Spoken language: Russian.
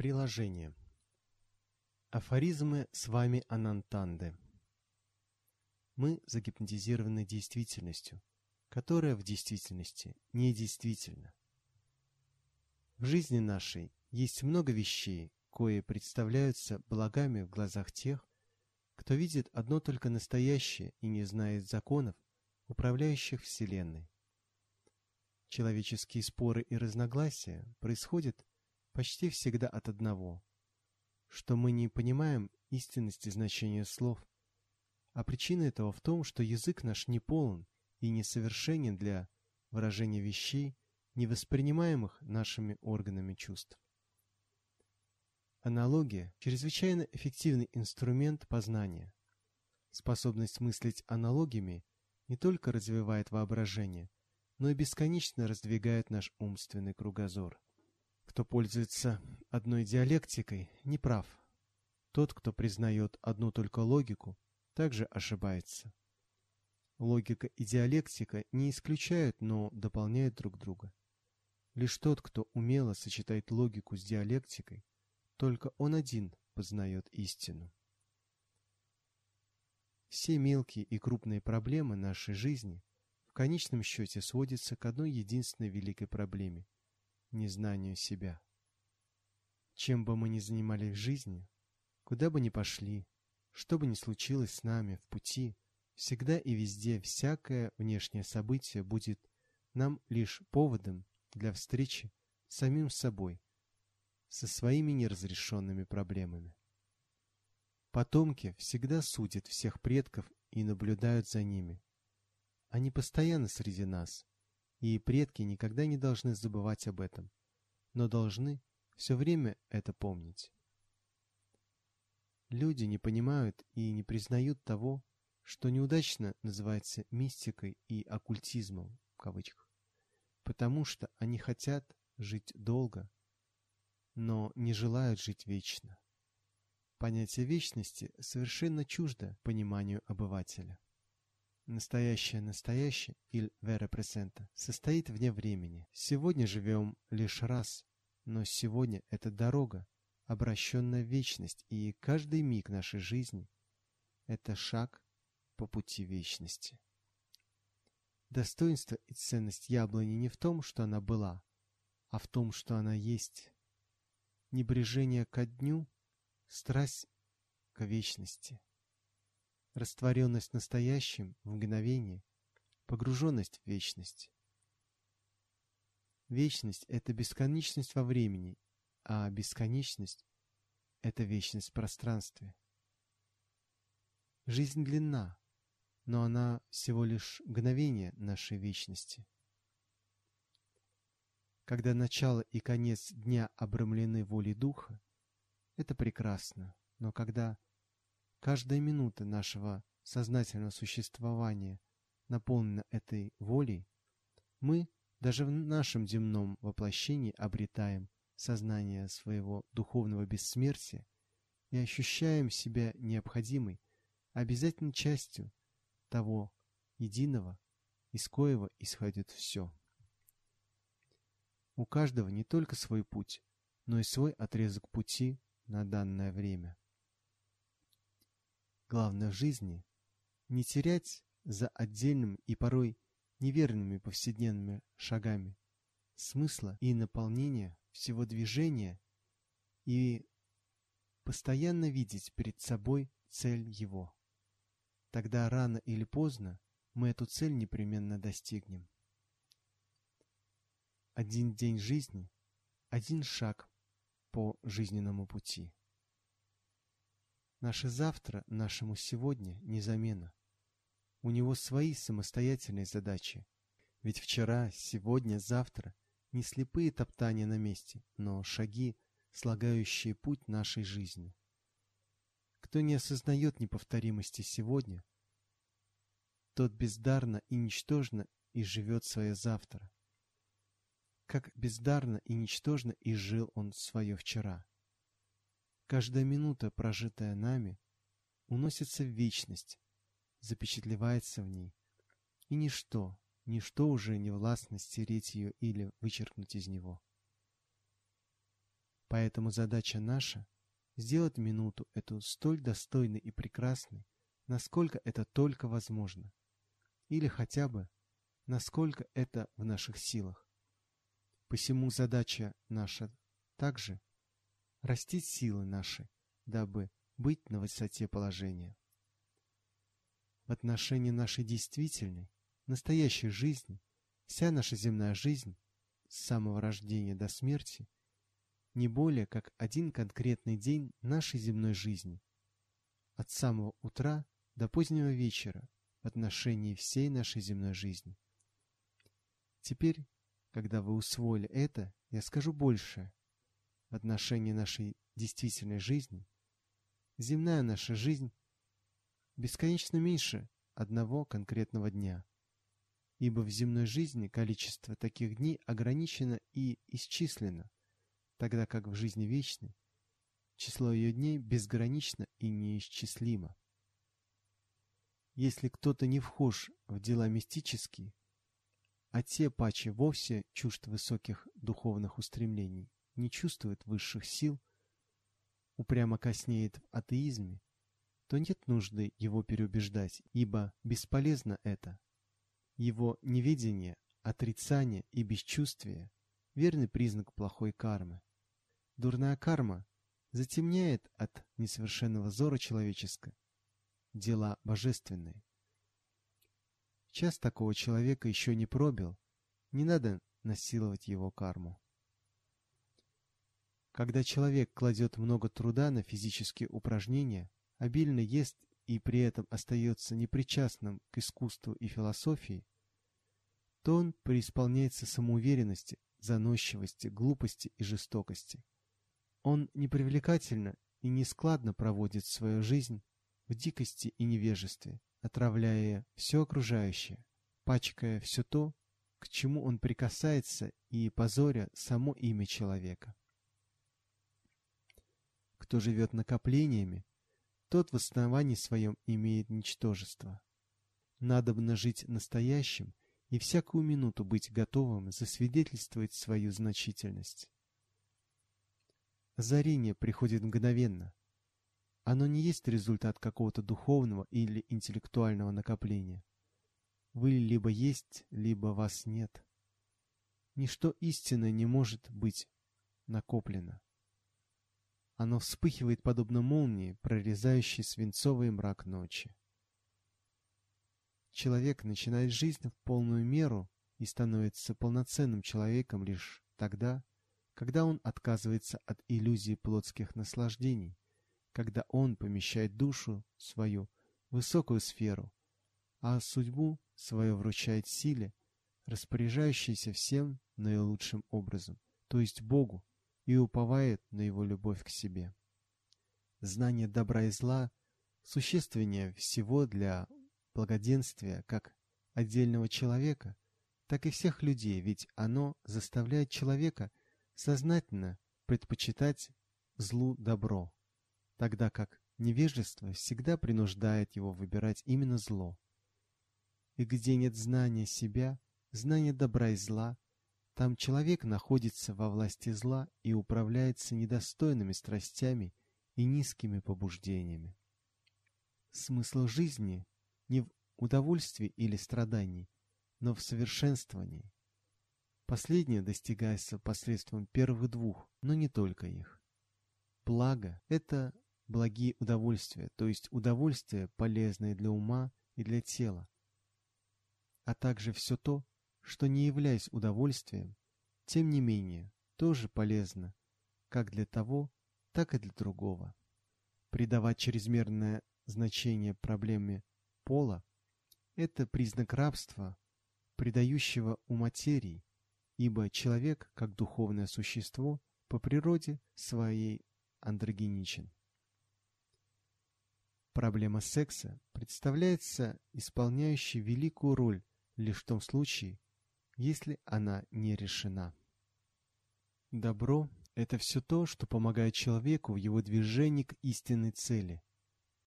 Приложение. Афоризмы с вами Анантанды. Мы загипнотизированы действительностью, которая в действительности недействительна. В жизни нашей есть много вещей, кое представляются благами в глазах тех, кто видит одно только настоящее и не знает законов, управляющих Вселенной. Человеческие споры и разногласия происходят почти всегда от одного, что мы не понимаем истинности значения слов, а причина этого в том, что язык наш не полон и несовершенен для выражения вещей, не воспринимаемых нашими органами чувств. Аналогия – чрезвычайно эффективный инструмент познания. Способность мыслить аналогиями не только развивает воображение, но и бесконечно раздвигает наш умственный кругозор. Кто пользуется одной диалектикой, не прав. Тот, кто признает одну только логику, также ошибается. Логика и диалектика не исключают, но дополняют друг друга. Лишь тот, кто умело сочетает логику с диалектикой, только он один познает истину. Все мелкие и крупные проблемы нашей жизни в конечном счете сводятся к одной единственной великой проблеме – незнанию себя. Чем бы мы ни занимались в жизни, куда бы ни пошли, что бы ни случилось с нами в пути, всегда и везде всякое внешнее событие будет нам лишь поводом для встречи с самим собой – со своими неразрешенными проблемами. Потомки всегда судят всех предков и наблюдают за ними. Они постоянно среди нас, и предки никогда не должны забывать об этом, но должны все время это помнить. Люди не понимают и не признают того, что неудачно называется мистикой и оккультизмом, в кавычках, потому что они хотят жить долго, но не желают жить вечно. Понятие вечности совершенно чуждо пониманию обывателя. Настоящее настоящее, или vera presenta, состоит вне времени. Сегодня живем лишь раз, но сегодня это дорога, обращенная в вечность, и каждый миг нашей жизни – это шаг по пути вечности. Достоинство и ценность яблони не в том, что она была, а в том, что она есть небрежение ко дню, страсть к вечности, растворенность настоящим в мгновение, погруженность в вечность. Вечность — это бесконечность во времени, а бесконечность — это вечность в пространстве. Жизнь длинна, но она всего лишь мгновение нашей вечности. Когда начало и конец дня обрамлены волей Духа, это прекрасно, но когда каждая минута нашего сознательного существования наполнена этой волей, мы даже в нашем земном воплощении обретаем сознание своего духовного бессмертия и ощущаем себя необходимой, обязательной частью того единого, из коего исходит все. У каждого не только свой путь, но и свой отрезок пути на данное время. Главное в жизни – не терять за отдельным и порой неверными повседневными шагами смысла и наполнения всего движения и постоянно видеть перед собой цель его. Тогда рано или поздно мы эту цель непременно достигнем. Один день жизни, один шаг по жизненному пути. Наше завтра нашему сегодня не замена. У него свои самостоятельные задачи. Ведь вчера, сегодня, завтра не слепые топтания на месте, но шаги, слагающие путь нашей жизни. Кто не осознает неповторимости сегодня, тот бездарно и ничтожно и живет свое завтра как бездарно и ничтожно и жил он свое вчера. Каждая минута, прожитая нами, уносится в вечность, запечатлевается в ней, и ничто, ничто уже не властно стереть ее или вычеркнуть из него. Поэтому задача наша — сделать минуту эту столь достойной и прекрасной, насколько это только возможно. Или хотя бы, насколько это в наших силах. Посему задача наша также — растить силы наши, дабы быть на высоте положения. В отношении нашей действительной, настоящей жизни, вся наша земная жизнь, с самого рождения до смерти, не более как один конкретный день нашей земной жизни, от самого утра до позднего вечера в отношении всей нашей земной жизни. Теперь, когда вы усвоили это, я скажу больше. В нашей действительной жизни, земная наша жизнь бесконечно меньше одного конкретного дня, ибо в земной жизни количество таких дней ограничено и исчислено, тогда как в жизни вечной число ее дней безгранично и неисчислимо. Если кто-то не вхож в дела мистические, а те паче вовсе чужд высоких духовных устремлений, не чувствует высших сил, упрямо коснеет в атеизме, то нет нужды его переубеждать, ибо бесполезно это. Его неведение, отрицание и бесчувствие – верный признак плохой кармы. Дурная карма затемняет от несовершенного зора человеческого дела божественные. Час такого человека еще не пробил, не надо насиловать его карму. Когда человек кладет много труда на физические упражнения, обильно ест и при этом остается непричастным к искусству и философии, то он преисполняется самоуверенности, заносчивости, глупости и жестокости. Он непривлекательно и нескладно проводит свою жизнь в дикости и невежестве, отравляя все окружающее, пачкая все то, к чему он прикасается и позоря само имя человека. Кто живет накоплениями, тот в основании своем имеет ничтожество. Надобно жить настоящим и всякую минуту быть готовым засвидетельствовать свою значительность. Озарение приходит мгновенно. Оно не есть результат какого-то духовного или интеллектуального накопления. Вы либо есть, либо вас нет. Ничто истинное не может быть накоплено. Оно вспыхивает подобно молнии, прорезающей свинцовый мрак ночи. Человек начинает жизнь в полную меру и становится полноценным человеком лишь тогда, когда он отказывается от иллюзии плотских наслаждений, когда он помещает душу свою в высокую сферу, а судьбу свою вручает силе, распоряжающейся всем наилучшим образом, то есть Богу, и уповает на его любовь к себе. Знание добра и зла существеннее всего для благоденствия как отдельного человека, так и всех людей, ведь оно заставляет человека сознательно предпочитать злу добро, тогда как невежество всегда принуждает его выбирать именно зло. И где нет знания себя, знания добра и зла, там человек находится во власти зла и управляется недостойными страстями и низкими побуждениями. Смысл жизни не в удовольствии или страдании, но в совершенствовании. Последнее достигается посредством первых двух, но не только их. Благо – это благие удовольствия, то есть удовольствия, полезные для ума и для тела, а также все то, что не являясь удовольствием, тем не менее, тоже полезно, как для того, так и для другого. Придавать чрезмерное значение проблеме пола – это признак рабства, придающего у материи, ибо человек, как духовное существо, по природе своей андрогеничен. Проблема секса представляется исполняющей великую роль лишь в том случае, если она не решена. Добро – это все то, что помогает человеку в его движении к истинной цели.